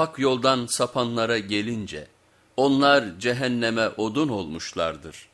hak yoldan sapanlara gelince onlar cehenneme odun olmuşlardır.